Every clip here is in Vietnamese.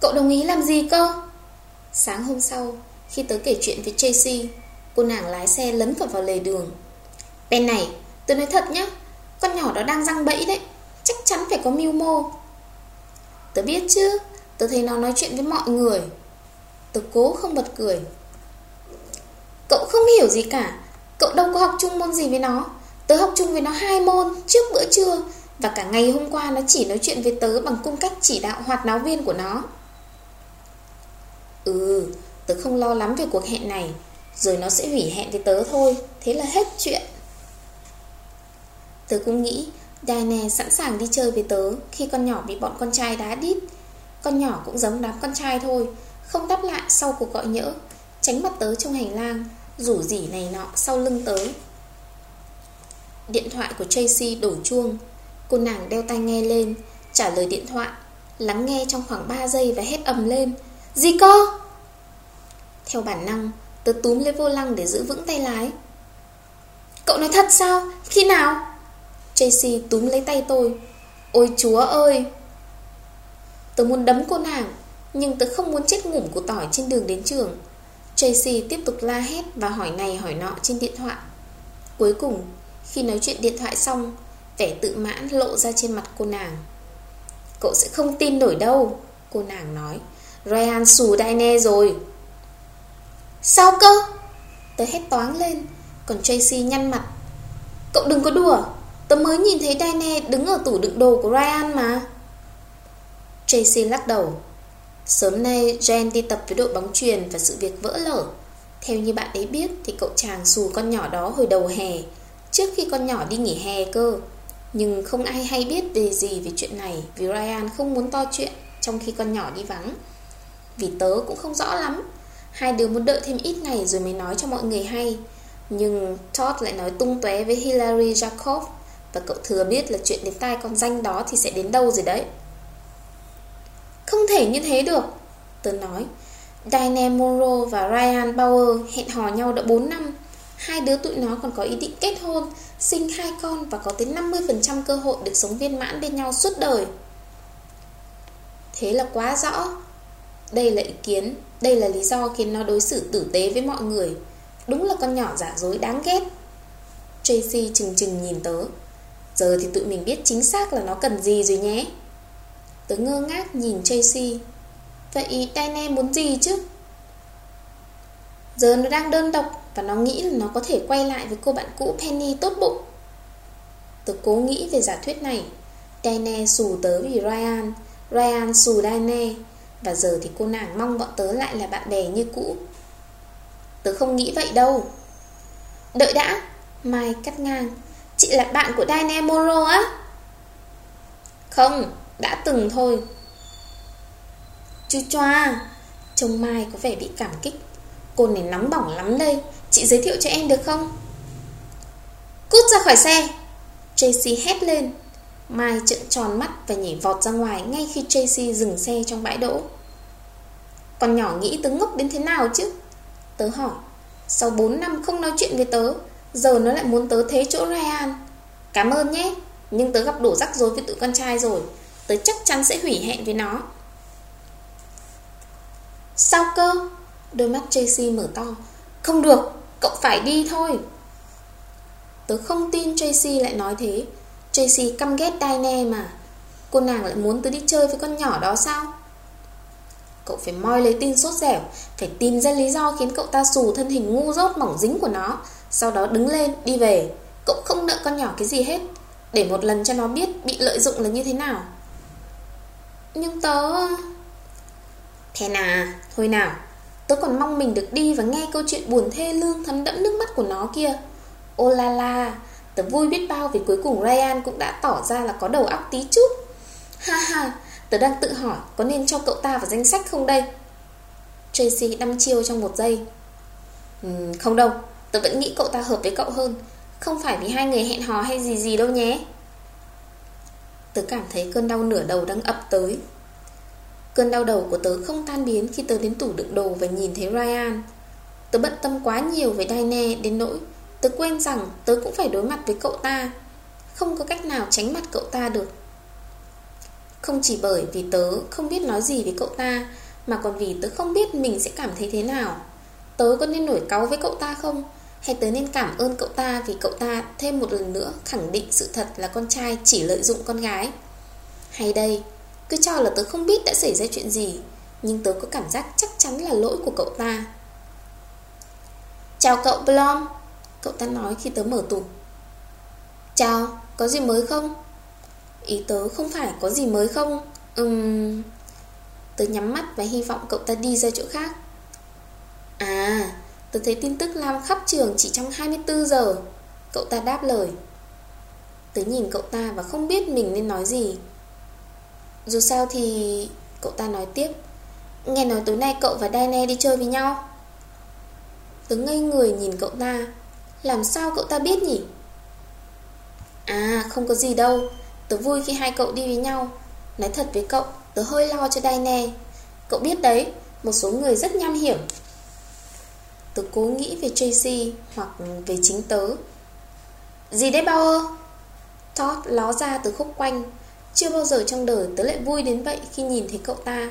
Cậu đồng ý làm gì cơ? Sáng hôm sau, Khi tớ kể chuyện với Tracy, Cô nàng lái xe lấn cả vào lề đường. Bên này, Tớ nói thật nhá, Con nhỏ đó đang răng bẫy đấy, Chắc chắn phải có mưu mô. Tớ biết chứ, Tớ thấy nó nói chuyện với mọi người. Tớ cố không bật cười. Cậu không hiểu gì cả, Cậu đâu có học chung môn gì với nó. Tớ học chung với nó hai môn, Trước bữa trưa, Và cả ngày hôm qua nó chỉ nói chuyện với tớ Bằng cung cách chỉ đạo hoạt náo viên của nó. Ừ Tớ không lo lắm về cuộc hẹn này. Rồi nó sẽ hủy hẹn với tớ thôi, Thế là hết chuyện. Tớ cũng nghĩ Diane sẵn sàng đi chơi với tớ Khi con nhỏ bị bọn con trai đá đít. Con nhỏ cũng giống đám con trai thôi, Không đáp lại sau cuộc gọi nhỡ, Tránh mặt tớ trong hành lang, Rủ rỉ này nọ sau lưng tớ. Điện thoại của Tracy đổ chuông. Cô nàng đeo tai nghe lên, Trả lời điện thoại, Lắng nghe trong khoảng 3 giây và hét ầm lên. Gì cơ? Theo bản năng, Tớ túm lấy vô lăng để giữ vững tay lái. Cậu nói thật sao? Khi nào? Tracy túm lấy tay tôi. Ôi chúa ơi! Tớ muốn đấm cô nàng, Nhưng tớ không muốn chết ngủm của tỏi trên đường đến trường. Tracy tiếp tục la hét Và hỏi này hỏi nọ trên điện thoại. Cuối cùng, Khi nói chuyện điện thoại xong, Vẻ tự mãn lộ ra trên mặt cô nàng. Cậu sẽ không tin nổi đâu, Cô nàng nói. Ryan xù Diane rồi. Sao cơ? Tớ hét toáng lên. Còn Tracy nhăn mặt. Cậu đừng có đùa. Tớ mới nhìn thấy Diane đứng ở tủ đựng đồ của Ryan mà. Tracy lắc đầu. Sớm nay Jen đi tập với đội bóng truyền Và sự việc vỡ lở. Theo như bạn ấy biết Thì cậu chàng xù con nhỏ đó hồi đầu hè, Trước khi con nhỏ đi nghỉ hè cơ. Nhưng không ai hay biết về gì về chuyện này Vì Ryan không muốn to chuyện Trong khi con nhỏ đi vắng. Vì tớ cũng không rõ lắm. Hai đứa muốn đợi thêm ít ngày rồi mới nói cho mọi người hay. Nhưng Todd lại nói tung tóe với Hillary Jacob Và cậu thừa biết là chuyện đến tai con danh đó thì sẽ đến đâu rồi đấy. Không thể như thế được, Tớ nói. Diane morrow và Ryan Bauer hẹn hò nhau đã 4 năm. Hai đứa tụi nó còn có ý định kết hôn, Sinh hai con và có tới 50% cơ hội được sống viên mãn bên nhau suốt đời. Thế là quá rõ. Đây là ý kiến, Đây là lý do khiến nó đối xử tử tế với mọi người. Đúng là con nhỏ giả dối đáng ghét. Tracy chừng chừng nhìn tớ. Giờ thì tụi mình biết chính xác là nó cần gì rồi nhé. Tớ ngơ ngác nhìn Tracy. Vậy Diane muốn gì chứ? Giờ nó đang đơn độc Và nó nghĩ là nó có thể quay lại với cô bạn cũ Penny tốt bụng. Tớ cố nghĩ về giả thuyết này. Diane xù tớ vì Ryan. Ryan xù Diane và giờ thì cô nàng mong bọn tớ lại là bạn bè như cũ. Tớ không nghĩ vậy đâu. Đợi đã, Mai cắt ngang. Chị là bạn của Diane Moro á. Không, Đã từng thôi. Chú choa Trông Mai có vẻ bị cảm kích. Cô này nóng bỏng lắm đây. Chị giới thiệu cho em được không? Cút ra khỏi xe. Tracy hét lên. Mai trợn tròn mắt và nhảy vọt ra ngoài Ngay khi Tracy dừng xe trong bãi đỗ. Con nhỏ nghĩ tớ ngốc đến thế nào chứ? Tớ hỏi. Sau 4 năm không nói chuyện với tớ Giờ nó lại muốn tớ thế chỗ Ryan. Cảm ơn nhé Nhưng tớ gặp đủ rắc rối với tụi con trai rồi. Tớ chắc chắn sẽ hủy hẹn với nó. Sao cơ? Đôi mắt Tracy mở to. Không được, cậu phải đi thôi. Tớ không tin Tracy lại nói thế. Tracy căm ghét Diane mà. Cô nàng lại muốn tớ đi chơi với con nhỏ đó sao? Cậu phải moi lấy tin sốt dẻo Phải tìm ra lý do khiến cậu ta xù thân hình ngu dốt mỏng dính của nó Sau đó đứng lên, đi về. Cậu không nợ con nhỏ cái gì hết Để một lần cho nó biết bị lợi dụng là như thế nào. Nhưng tớ... Thế à, thôi nào Tớ còn mong mình được đi và nghe câu chuyện buồn thê lương thấm đẫm nước mắt của nó kia. Ô la la Tớ vui biết bao vì cuối cùng Ryan cũng đã tỏ ra là có đầu óc tí chút. Ha ha Tớ đang tự hỏi có nên cho cậu ta vào danh sách không đây? Tracy đăm chiêu trong một giây. Uhm, Không đâu Tớ vẫn nghĩ cậu ta hợp với cậu hơn. Không phải vì hai người hẹn hò hay gì gì đâu nhé. Tớ cảm thấy cơn đau nửa đầu đang ập tới. Cơn đau đầu của tớ không tan biến khi tớ đến tủ đựng đồ và nhìn thấy Ryan. Tớ bận tâm quá nhiều với Diane đến nỗi Tớ quên rằng tớ cũng phải đối mặt với cậu ta. Không có cách nào tránh mặt cậu ta được. Không chỉ bởi vì tớ không biết nói gì với cậu ta, Mà còn vì tớ không biết mình sẽ cảm thấy thế nào. Tớ có nên nổi cáu với cậu ta không? Hay tớ nên cảm ơn cậu ta Vì cậu ta thêm một lần nữa khẳng định sự thật là con trai chỉ lợi dụng con gái? Hay đây, Cứ cho là tớ không biết đã xảy ra chuyện gì, Nhưng tớ có cảm giác chắc chắn là lỗi của cậu ta. Chào cậu Blom. Cậu ta nói khi tớ mở tủ. Chào, có gì mới không? Ý tớ không phải có gì mới không? Ừm Tớ nhắm mắt và hy vọng cậu ta đi ra chỗ khác. À Tớ thấy tin tức lan khắp trường chỉ trong 24 giờ. Cậu ta đáp lời. Tớ nhìn cậu ta và không biết mình nên nói gì. Dù sao thì Cậu ta nói tiếp. Nghe nói tối nay cậu và Diane đi chơi với nhau. Tớ ngây người nhìn cậu ta. Làm sao cậu ta biết nhỉ? À không có gì đâu. Tớ vui khi hai cậu đi với nhau. Nói thật với cậu, Tớ hơi lo cho Daine. Cậu biết đấy, Một số người rất nham hiểm. Tớ cố nghĩ về Tracy Hoặc về chính tớ. Gì đấy bao ơ Todd ló ra từ khúc quanh. Chưa bao giờ trong đời tớ lại vui đến vậy Khi nhìn thấy cậu ta.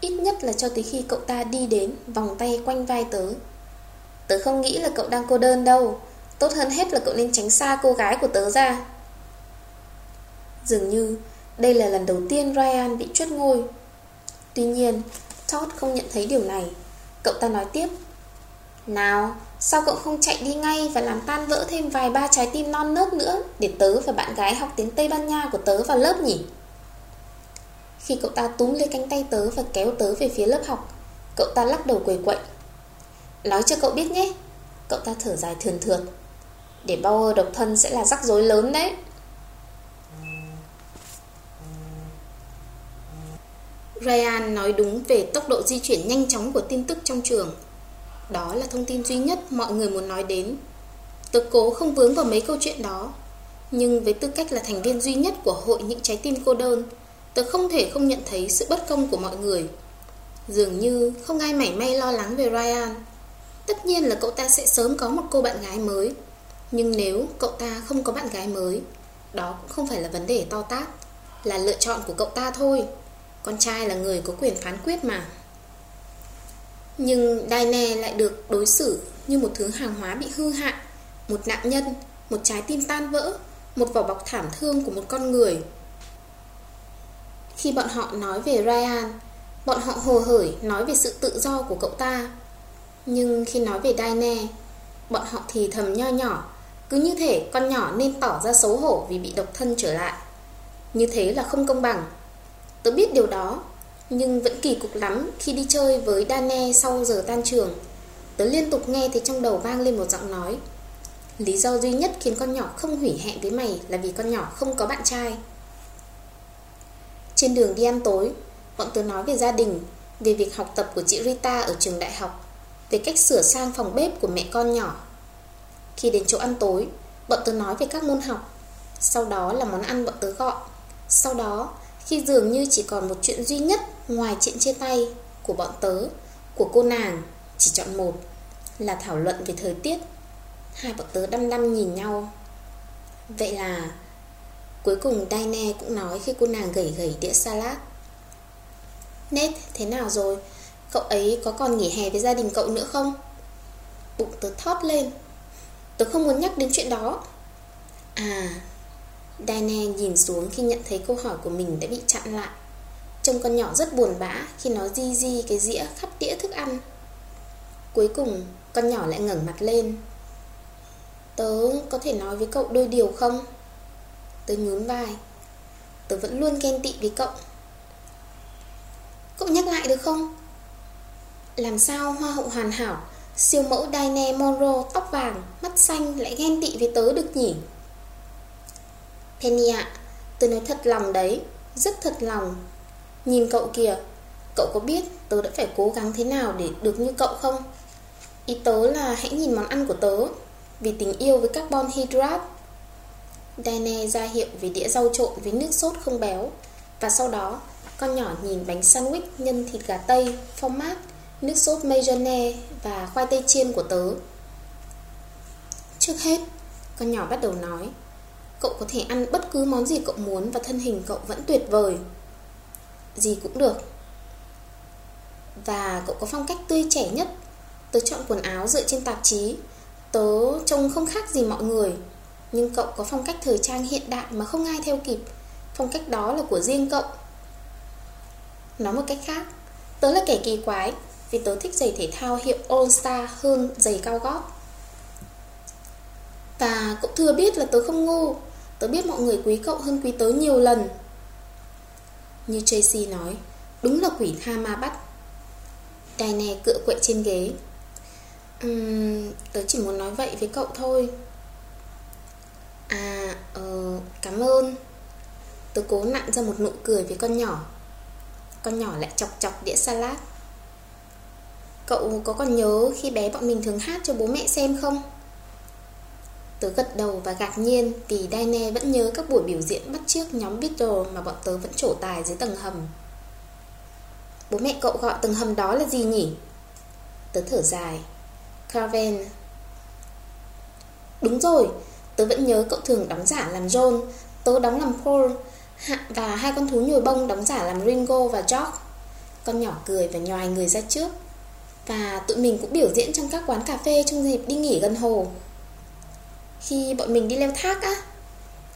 Ít nhất là cho tới khi cậu ta đi đến Vòng tay quanh vai tớ. Tớ không nghĩ là cậu đang cô đơn đâu. Tốt hơn hết là cậu nên tránh xa cô gái của tớ ra. Dường như đây là lần đầu tiên Ryan bị chuất ngôi. Tuy nhiên, Todd không nhận thấy điều này. Cậu ta nói tiếp. Nào, Sao cậu không chạy đi ngay Và làm tan vỡ thêm vài ba trái tim non nớt nữa Để tớ và bạn gái học tiếng Tây Ban Nha của tớ vào lớp nhỉ? Khi cậu ta túm lấy cánh tay tớ Và kéo tớ về phía lớp học, Cậu ta lắc đầu quầy quậy. Nói cho cậu biết nhé. Cậu ta thở dài thường thượt. Để Bauer độc thân sẽ là rắc rối lớn đấy. Ryan nói đúng về tốc độ di chuyển nhanh chóng của tin tức trong trường. Đó là thông tin duy nhất mọi người muốn nói đến. Tớ cố không vướng vào mấy câu chuyện đó. Nhưng với tư cách là thành viên duy nhất của hội những trái tim cô đơn, Tớ không thể không nhận thấy sự bất công của mọi người. Dường như không ai mảy may lo lắng về Ryan. Tất nhiên là cậu ta sẽ sớm có một cô bạn gái mới. Nhưng nếu cậu ta không có bạn gái mới Đó cũng không phải là vấn đề to tát Là lựa chọn của cậu ta thôi. Con trai là người có quyền phán quyết mà. Nhưng Daine lại được đối xử như một thứ hàng hóa bị hư hại Một nạn nhân, một trái tim tan vỡ Một vỏ bọc thảm thương của một con người. Khi bọn họ nói về Ryan Bọn họ hồ hởi nói về sự tự do của cậu ta. Nhưng khi nói về Daine, Bọn họ thì thầm nho nhỏ. Cứ như thể con nhỏ nên tỏ ra xấu hổ vì bị độc thân trở lại. Như thế là không công bằng. Tớ biết điều đó, Nhưng vẫn kỳ cục lắm khi đi chơi với Dane sau giờ tan trường. Tớ liên tục nghe thấy trong đầu vang lên một giọng nói. Lý do duy nhất khiến con nhỏ không hủy hẹn với mày là vì con nhỏ không có bạn trai. Trên đường đi ăn tối, Bọn tớ nói về gia đình, Về việc học tập của chị Rita ở trường đại học. Về cách sửa sang phòng bếp của mẹ con nhỏ. Khi đến chỗ ăn tối, Bọn tớ nói về các môn học. Sau đó là món ăn bọn tớ gọi. Sau đó, khi dường như chỉ còn một chuyện duy nhất Ngoài chuyện chia tay Của bọn tớ, Của cô nàng, Chỉ chọn một, Là thảo luận về thời tiết. Hai bọn tớ đăm đăm nhìn nhau. Vậy là, Cuối cùng Daine cũng nói khi cô nàng gẩy gẩy đĩa salad. Nết, thế nào rồi? Cậu ấy có còn nghỉ hè với gia đình cậu nữa không? Bụng tớ thót lên. Tớ không muốn nhắc đến chuyện đó. À Diane nhìn xuống khi nhận thấy câu hỏi của mình đã bị chặn lại. Trông con nhỏ rất buồn bã khi nó di di cái dĩa khắp đĩa thức ăn. Cuối cùng, con nhỏ lại ngẩng mặt lên. Tớ có thể nói với cậu đôi điều không? Tớ nhún vai. Tớ vẫn luôn ghen tị với cậu. Cậu nhắc lại được không? Làm sao hoa hậu hoàn hảo? Siêu mẫu Diane Monroe tóc vàng Mắt xanh lại ghen tị với tớ được nhỉ? Penny ạ Tôi nói thật lòng đấy Rất thật lòng. Nhìn cậu kìa Cậu có biết tớ đã phải cố gắng thế nào để được như cậu không? Ý tớ là hãy nhìn món ăn của tớ Vì tình yêu với carbon hydrate. Diane ra hiệu về đĩa rau trộn với nước sốt không béo. Và sau đó Con nhỏ nhìn bánh sandwich nhân thịt gà tây, phô mát, nước sốt mayonnaise và khoai tây chiên của tớ. Trước hết, Con nhỏ bắt đầu nói, Cậu có thể ăn bất cứ món gì cậu muốn Và thân hình cậu vẫn tuyệt vời. Gì cũng được. Và cậu có phong cách tươi trẻ nhất. Tớ chọn quần áo dựa trên tạp chí. Tớ trông không khác gì mọi người. Nhưng cậu có phong cách thời trang hiện đại mà không ai theo kịp. Phong cách đó là của riêng cậu. Nói một cách khác, Tớ là kẻ kỳ quái. Vì tớ thích giày thể thao hiệu All Star hơn giày cao gót. Và cậu thừa biết là tớ không ngu Tớ biết mọi người quý cậu hơn quý tớ nhiều lần. Như Tracy nói Đúng là quỷ tha ma bắt. Diane cựa quậy trên ghế. Uhm, Tớ chỉ muốn nói vậy với cậu thôi. À, ờ, cảm ơn. Tớ cố nặn ra một nụ cười với con nhỏ. Con nhỏ lại chọc chọc đĩa salad. Cậu có còn nhớ khi bé bọn mình thường hát cho bố mẹ xem không? Tớ gật đầu và ngạc nhiên vì Diane vẫn nhớ các buổi biểu diễn bắt chước nhóm Beatles mà bọn tớ vẫn trổ tài dưới tầng hầm. Bố mẹ cậu gọi tầng hầm đó là gì nhỉ? Tớ thở dài. Carven. Đúng rồi, tớ vẫn nhớ cậu thường đóng giả làm John, tớ đóng làm Paul, và hai con thú nhồi bông đóng giả làm Ringo và George. Con nhỏ cười và nhòi người ra trước. Và tụi mình cũng biểu diễn trong các quán cà phê trong dịp đi nghỉ gần hồ. Khi bọn mình đi leo thác á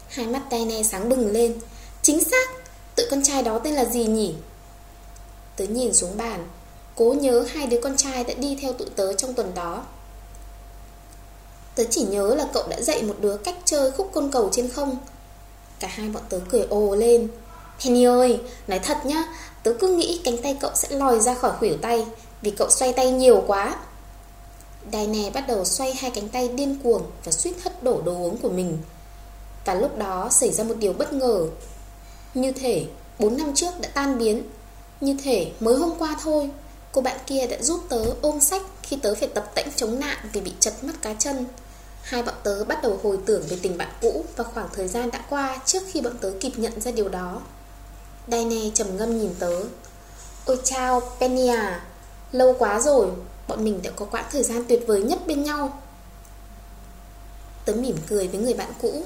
Hai mắt tay này sáng bừng lên. Chính xác Tụi con trai đó tên là gì nhỉ? Tớ nhìn xuống bàn Cố nhớ hai đứa con trai đã đi theo tụi tớ trong tuần đó. Tớ chỉ nhớ là cậu đã dạy một đứa cách chơi khúc côn cầu trên không. Cả hai bọn tớ cười ồ lên. Penny ơi, nói thật nhá Tớ cứ nghĩ cánh tay cậu sẽ lòi ra khỏi khuỷu tay vì cậu xoay tay nhiều quá. Diane bắt đầu xoay hai cánh tay điên cuồng Và suýt hất đổ đồ uống của mình. Và lúc đó xảy ra một điều bất ngờ. Như thể 4 năm trước đã tan biến. Như thể mới hôm qua thôi, Cô bạn kia đã giúp tớ ôm sách Khi tớ phải tập tễnh chống nạn Vì bị chật mắt cá chân. Hai bọn tớ bắt đầu hồi tưởng về tình bạn cũ Và khoảng thời gian đã qua Trước khi bọn tớ kịp nhận ra điều đó. Diane trầm ngâm nhìn tớ. Ôi chao, Penny à Lâu quá rồi Bọn mình đã có quãng thời gian tuyệt vời nhất bên nhau. Tớ mỉm cười với người bạn cũ.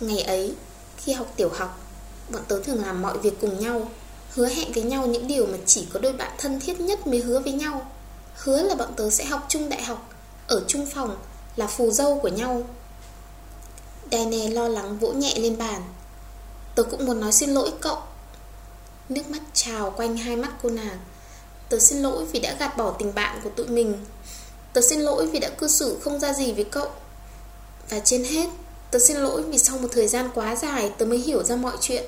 Ngày ấy, khi học tiểu học Bọn tớ thường làm mọi việc cùng nhau Hứa hẹn với nhau những điều mà chỉ có đôi bạn thân thiết nhất mới hứa với nhau. Hứa là bọn tớ sẽ học chung đại học Ở chung phòng Là phù dâu của nhau. Dane lo lắng vỗ nhẹ lên bàn. Tớ cũng muốn nói xin lỗi cậu. Nước mắt trào quanh hai mắt cô nàng. Tớ xin lỗi vì đã gạt bỏ tình bạn của tụi mình. Tớ xin lỗi vì đã cư xử không ra gì với cậu. Và trên hết, Tớ xin lỗi vì sau một thời gian quá dài, Tớ mới hiểu ra mọi chuyện.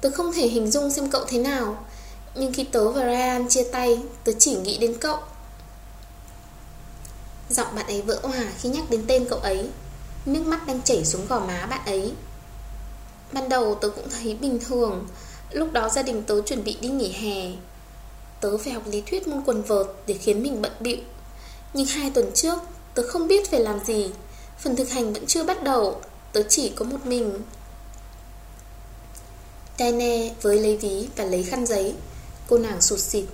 Tớ không thể hình dung xem cậu thế nào, Nhưng khi tớ và Ryan chia tay, Tớ chỉ nghĩ đến cậu. Giọng bạn ấy vỡ hòa khi nhắc đến tên cậu ấy. Nước mắt đang chảy xuống gò má bạn ấy. Ban đầu tớ cũng thấy bình thường. Lúc đó gia đình tớ chuẩn bị đi nghỉ hè. Tớ phải học lý thuyết môn quần vợt Để khiến mình bận bịu. Nhưng hai tuần trước, Tớ không biết phải làm gì. Phần thực hành vẫn chưa bắt đầu, Tớ chỉ có một mình. Tene với lấy ví và lấy khăn giấy. Cô nàng sụt xịt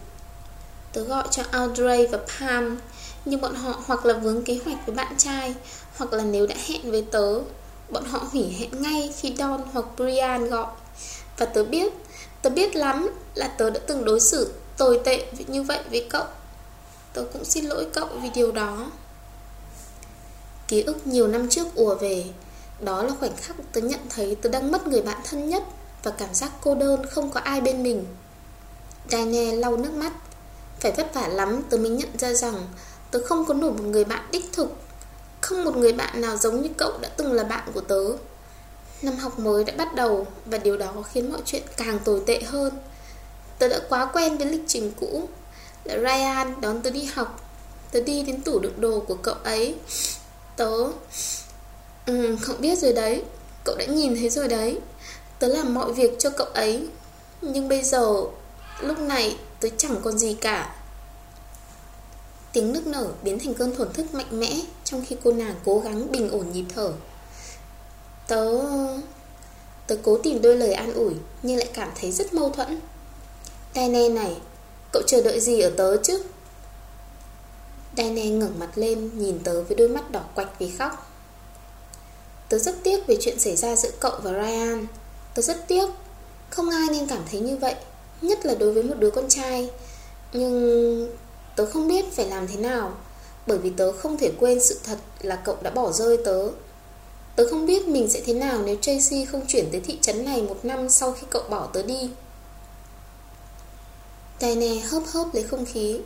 Tớ gọi cho Audrey và Pam, Nhưng bọn họ hoặc là vướng kế hoạch với bạn trai, Hoặc là nếu đã hẹn với tớ, Bọn họ hủy hẹn ngay khi Don hoặc Brian gọi. Và tớ biết Tớ biết lắm là tớ đã từng đối xử tồi tệ như vậy với cậu. Tôi cũng xin lỗi cậu vì điều đó. Ký ức nhiều năm trước ùa về, Đó là khoảnh khắc tớ nhận thấy tớ đang mất người bạn thân nhất Và cảm giác cô đơn không có ai bên mình. Daniel lau nước mắt. Phải vất vả lắm tớ mới nhận ra rằng Tớ không có nổi một người bạn đích thực. Không một người bạn nào giống như cậu đã từng là bạn của tớ. Năm học mới đã bắt đầu Và điều đó khiến mọi chuyện càng tồi tệ hơn. Tớ đã quá quen với lịch trình cũ. Là Ryan đón tớ đi học. Tớ đi đến tủ đựng đồ của cậu ấy. Tớ ừ, Cậu biết rồi đấy. Cậu đã nhìn thấy rồi đấy. Tớ làm mọi việc cho cậu ấy. Nhưng bây giờ Lúc này tớ chẳng còn gì cả. Tiếng nước nở biến thành cơn thổn thức mạnh mẽ Trong khi cô nàng cố gắng bình ổn nhịp thở. Tớ... Tớ cố tìm đôi lời an ủi Nhưng lại cảm thấy rất mâu thuẫn. Diane này, Cậu chờ đợi gì ở tớ chứ? Diane ngẩng mặt lên, Nhìn tớ với đôi mắt đỏ quạch vì khóc. Tớ rất tiếc về chuyện xảy ra giữa cậu và Ryan. Tớ rất tiếc. Không ai nên cảm thấy như vậy, Nhất là đối với một đứa con trai. Nhưng tớ không biết phải làm thế nào, Bởi vì tớ không thể quên sự thật là cậu đã bỏ rơi tớ. Tớ không biết mình sẽ thế nào nếu Tracy không chuyển tới thị trấn này một năm sau khi cậu bỏ tớ đi. Diane hớp hớp lấy không khí.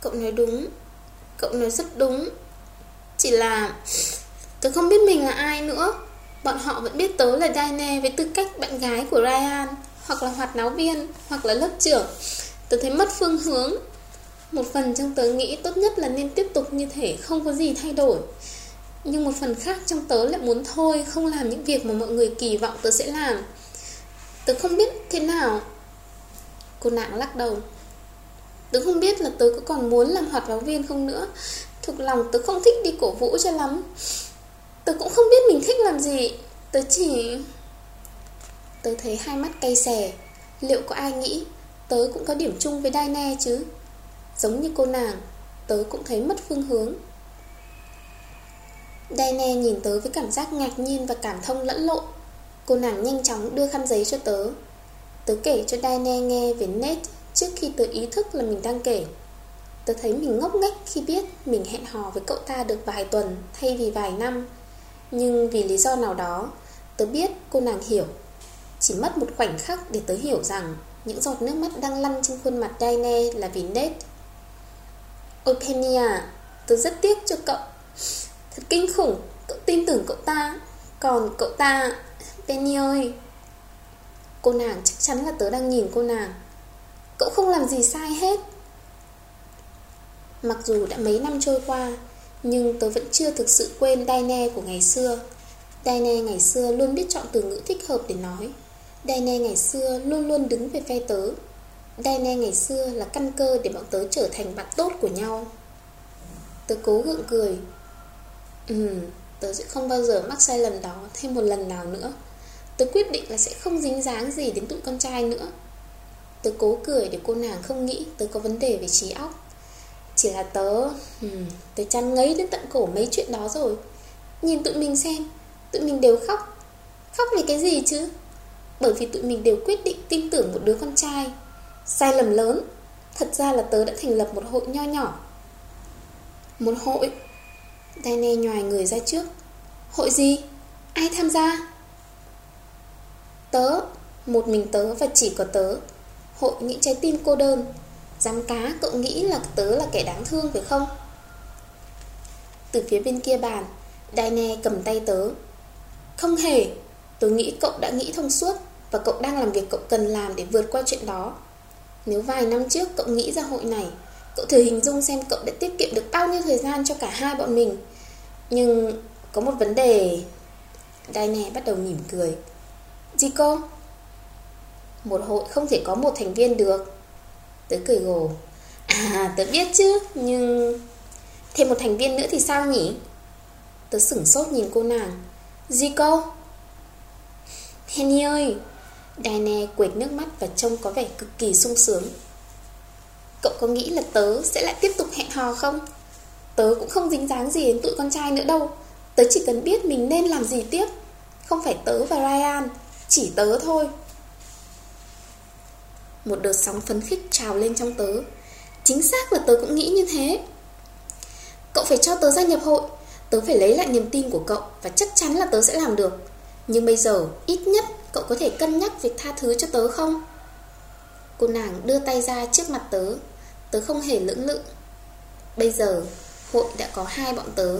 Cậu nói đúng. Cậu nói rất đúng. Chỉ là Tớ không biết mình là ai nữa. Bọn họ vẫn biết tớ là Diane với tư cách bạn gái của Ryan, Hoặc là hoạt náo viên, Hoặc là lớp trưởng. Tớ thấy mất phương hướng. Một phần trong tớ nghĩ tốt nhất là nên tiếp tục như thế Không có gì thay đổi. Nhưng một phần khác trong tớ lại muốn thôi, Không làm những việc mà mọi người kỳ vọng tớ sẽ làm. Tớ không biết thế nào. Cô nàng lắc đầu. Tớ không biết là tớ có còn muốn làm hoạt báo viên không nữa. Thực lòng tớ không thích đi cổ vũ cho lắm. Tớ cũng không biết mình thích làm gì. Tớ chỉ... Tớ thấy hai mắt cay xè. Liệu có ai nghĩ Tớ cũng có điểm chung với Daine chứ? Giống như cô nàng, Tớ cũng thấy mất phương hướng. Daine nhìn tớ với cảm giác ngạc nhiên và cảm thông lẫn lộn. Cô nàng nhanh chóng đưa khăn giấy cho tớ. Tớ kể cho Diana nghe về Nate Trước khi tớ ý thức là mình đang kể. Tớ thấy mình ngốc nghếch khi biết Mình hẹn hò với cậu ta được vài tuần Thay vì vài năm. Nhưng vì lý do nào đó, Tớ biết cô nàng hiểu. Chỉ mất một khoảnh khắc để tớ hiểu rằng Những giọt nước mắt đang lăn trên khuôn mặt Daine là vì Nate. Ôi Penny à Tớ rất tiếc cho cậu. Thật kinh khủng, Cậu tin tưởng cậu ta. Còn cậu ta Penny ơi Cô nàng chắc chắn là tớ đang nhìn cô nàng. Cậu không làm gì sai hết. Mặc dù đã mấy năm trôi qua Nhưng tớ vẫn chưa thực sự quên Daine của ngày xưa. Daine ngày xưa luôn biết chọn từ ngữ thích hợp để nói. Daine ngày xưa luôn luôn đứng về phe tớ. Daine ngày xưa là căn cơ để bọn tớ trở thành bạn tốt của nhau. Tớ cố gượng cười. Ừ, tớ sẽ không bao giờ mắc sai lầm đó thêm một lần nào nữa. Tớ quyết định là sẽ không dính dáng gì đến tụi con trai nữa. Tớ cố cười để cô nàng không nghĩ tớ có vấn đề về trí óc. Chỉ là tớ hmm, Tớ chăn ngấy đến tận cổ mấy chuyện đó rồi. Nhìn tụi mình xem Tụi mình đều khóc. Khóc vì cái gì chứ? Bởi vì tụi mình đều quyết định tin tưởng một đứa con trai. Sai lầm lớn Thật ra là tớ đã thành lập một hội nho nhỏ. Một hội? Diane nhòi người ra trước. Hội gì? Ai tham gia? Tớ, Một mình tớ và chỉ có tớ. Hội những trái tim cô đơn, Dám cá cậu nghĩ là tớ là kẻ đáng thương phải không? Từ phía bên kia bàn, Daine cầm tay tớ. Không hề, Tớ nghĩ cậu đã nghĩ thông suốt Và cậu đang làm việc cậu cần làm để vượt qua chuyện đó. Nếu vài năm trước cậu nghĩ ra hội này, Cậu thử hình dung xem cậu đã tiết kiệm được bao nhiêu thời gian cho cả hai bọn mình. Nhưng có một vấn đề, Daine bắt đầu mỉm cười. Gì cô? Một hội không thể có một thành viên được. Tớ cười gồ. À tớ biết chứ, Nhưng Thêm một thành viên nữa thì sao nhỉ? Tớ sửng sốt nhìn cô nàng. Gì cô? Penny ơi Diane quệt nước mắt và trông có vẻ cực kỳ sung sướng. Cậu có nghĩ là tớ sẽ lại tiếp tục hẹn hò không? Tớ cũng không dính dáng gì đến tụi con trai nữa đâu. Tớ chỉ cần biết mình nên làm gì tiếp. Không phải tớ và Ryan. Chỉ tớ thôi. Một đợt sóng phấn khích trào lên trong tớ. Chính xác là tớ cũng nghĩ như thế. Cậu phải cho tớ gia nhập hội. Tớ phải lấy lại niềm tin của cậu Và chắc chắn là tớ sẽ làm được. Nhưng bây giờ, ít nhất cậu có thể cân nhắc việc tha thứ cho tớ không? Cô nàng đưa tay ra trước mặt tớ. Tớ không hề lưỡng lự. Bây giờ, hội đã có hai bọn tớ.